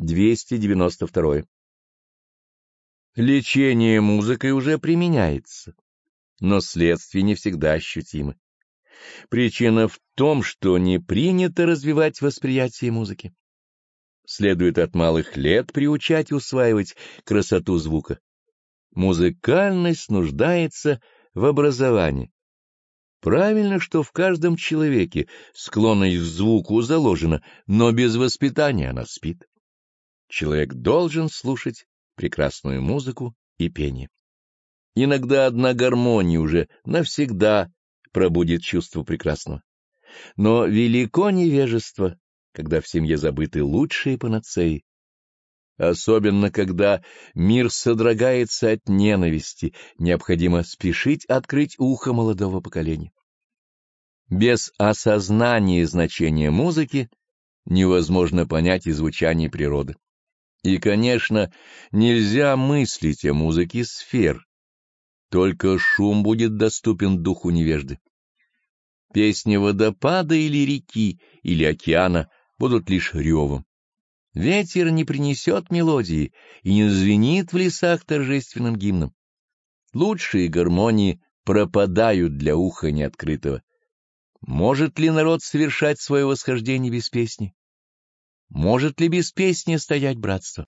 292. Лечение музыкой уже применяется, но следствия не всегда ощутимы. Причина в том, что не принято развивать восприятие музыки. Следует от малых лет приучать усваивать красоту звука. Музыкальность нуждается в образовании. Правильно, что в каждом человеке склонность к звуку заложена, но без воспитания она спит. Человек должен слушать прекрасную музыку и пение. Иногда одна гармония уже навсегда пробудит чувство прекрасного. Но велико невежество, когда в семье забыты лучшие панацеи. Особенно, когда мир содрогается от ненависти, необходимо спешить открыть ухо молодого поколения. Без осознания значения музыки невозможно понять и звучание природы. И, конечно, нельзя мыслить о музыке сфер, только шум будет доступен духу невежды. Песни водопада или реки, или океана будут лишь ревом. Ветер не принесет мелодии и не звенит в лесах торжественным гимном. Лучшие гармонии пропадают для уха неоткрытого. Может ли народ совершать свое восхождение без песни? Может ли без песни стоять братство?